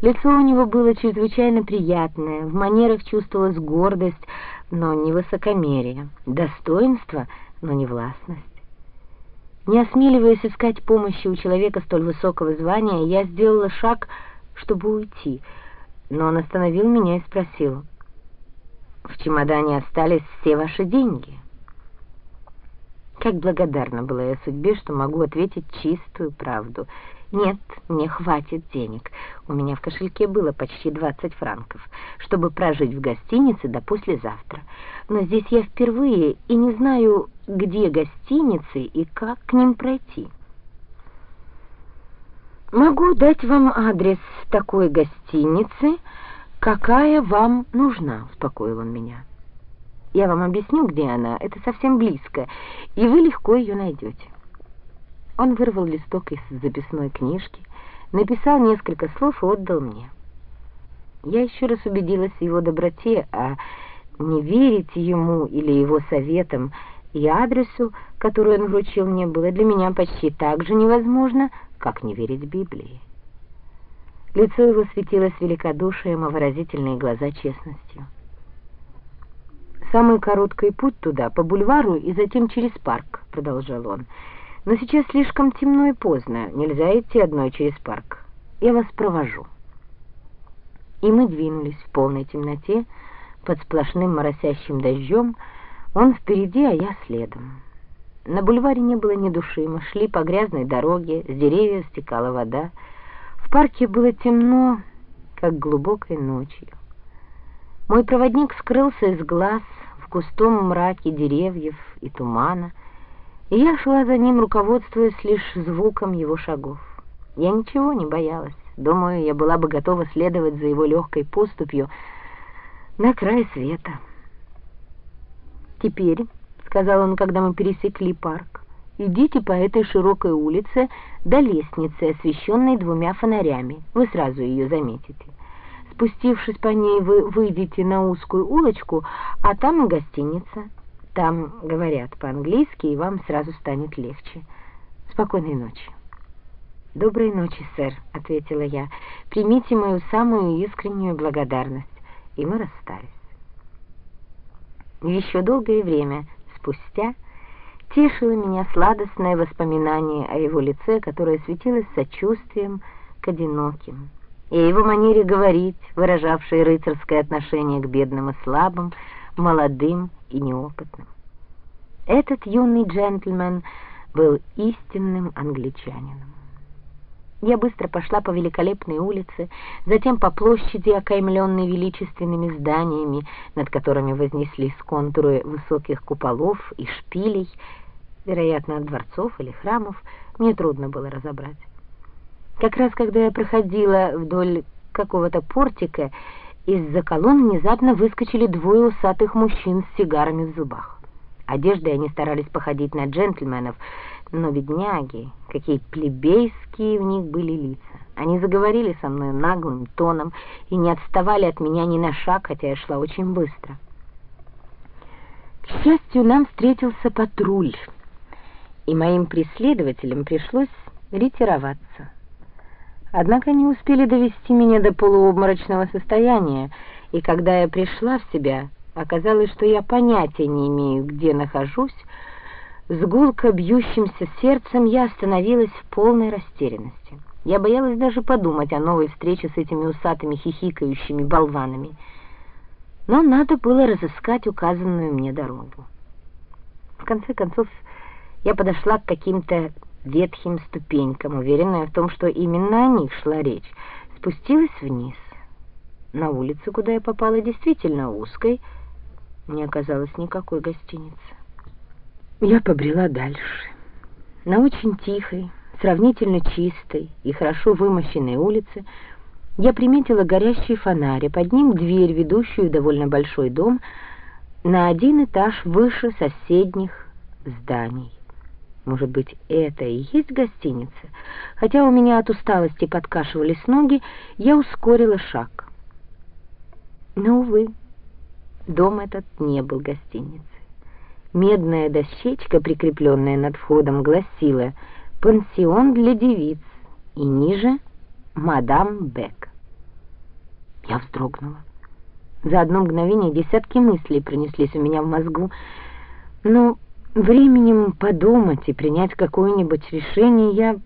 Лицо у него было чрезвычайно приятное, в манерах чувствовалась гордость, но не высокомерие, достоинство, но не властность. Не осмеливаясь искать помощи у человека столь высокого звания, я сделала шаг, чтобы уйти, но он остановил меня и спросил, «В чемодане остались все ваши деньги?» Как благодарна была я судьбе, что могу ответить чистую правду — «Нет, мне хватит денег. У меня в кошельке было почти 20 франков, чтобы прожить в гостинице до послезавтра. Но здесь я впервые и не знаю, где гостиницы и как к ним пройти». «Могу дать вам адрес такой гостиницы, какая вам нужна», — успокоил он меня. «Я вам объясню, где она, это совсем близко, и вы легко ее найдете». Он вырвал листок из записной книжки, написал несколько слов и отдал мне. Я еще раз убедилась в его доброте, а не верить ему или его советам и адресу, который он вручил мне, было для меня почти так же невозможно, как не верить Библии. Лицо его светилось великодушием, а выразительные глаза честностью. «Самый короткий путь туда, по бульвару и затем через парк», — продолжал он, — но сейчас слишком темно и поздно, нельзя идти одной через парк. Я вас провожу. И мы двинулись в полной темноте, под сплошным моросящим дождем, он впереди, а я следом. На бульваре не было ни души, мы шли по грязной дороге, с деревьев стекала вода. В парке было темно, как глубокой ночью. Мой проводник скрылся из глаз в густом мраке деревьев и тумана, я шла за ним, руководствуясь лишь звуком его шагов. Я ничего не боялась. Думаю, я была бы готова следовать за его легкой поступью на край света. «Теперь», — сказал он, когда мы пересекли парк, — «идите по этой широкой улице до лестницы, освещенной двумя фонарями. Вы сразу ее заметите. Спустившись по ней, вы выйдете на узкую улочку, а там и гостиница». Там говорят по-английски, и вам сразу станет легче. Спокойной ночи. «Доброй ночи, сэр», — ответила я. «Примите мою самую искреннюю благодарность». И мы расстались. Еще долгое время спустя тешило меня сладостное воспоминание о его лице, которое светилось сочувствием к одиноким, и о его манере говорить, выражавшей рыцарское отношение к бедным и слабым, молодым и неопытным. Этот юный джентльмен был истинным англичанином. Я быстро пошла по великолепной улице, затем по площади, окаймленной величественными зданиями, над которыми вознеслись контуры высоких куполов и шпилей, вероятно, дворцов или храмов, мне трудно было разобрать. Как раз когда я проходила вдоль какого-то портика, из-за колонн внезапно выскочили двое усатых мужчин с сигарами в зубах. Одеждой они старались походить на джентльменов, но бедняги, какие плебейские в них были лица. Они заговорили со мной наглым тоном и не отставали от меня ни на шаг, хотя я шла очень быстро. К счастью, нам встретился патруль, и моим преследователям пришлось ретироваться. Однако они успели довести меня до полуобморочного состояния, и когда я пришла в себя, оказалось, что я понятия не имею, где нахожусь, с гулко бьющимся сердцем я остановилась в полной растерянности. Я боялась даже подумать о новой встрече с этими усатыми хихикающими болванами. Но надо было разыскать указанную мне дорогу. В конце концов, я подошла к каким-то ветхим ступенькам, уверенная в том, что именно о них шла речь, спустилась вниз. На улицу, куда я попала, действительно узкой, не оказалось никакой гостиницы. Я побрела дальше. На очень тихой, сравнительно чистой и хорошо вымощенной улице я приметила горящий фонарь, а под ним дверь, ведущую в довольно большой дом, на один этаж выше соседних зданий. Может быть, это и есть гостиница? Хотя у меня от усталости подкашивались ноги, я ускорила шаг. Но, увы, дом этот не был гостиницей. Медная дощечка, прикрепленная над входом, гласила «Пансион для девиц» и ниже «Мадам Бек». Я вздрогнула. За одно мгновение десятки мыслей пронеслись у меня в мозгу, но временем подумать и принять какое-нибудь решение я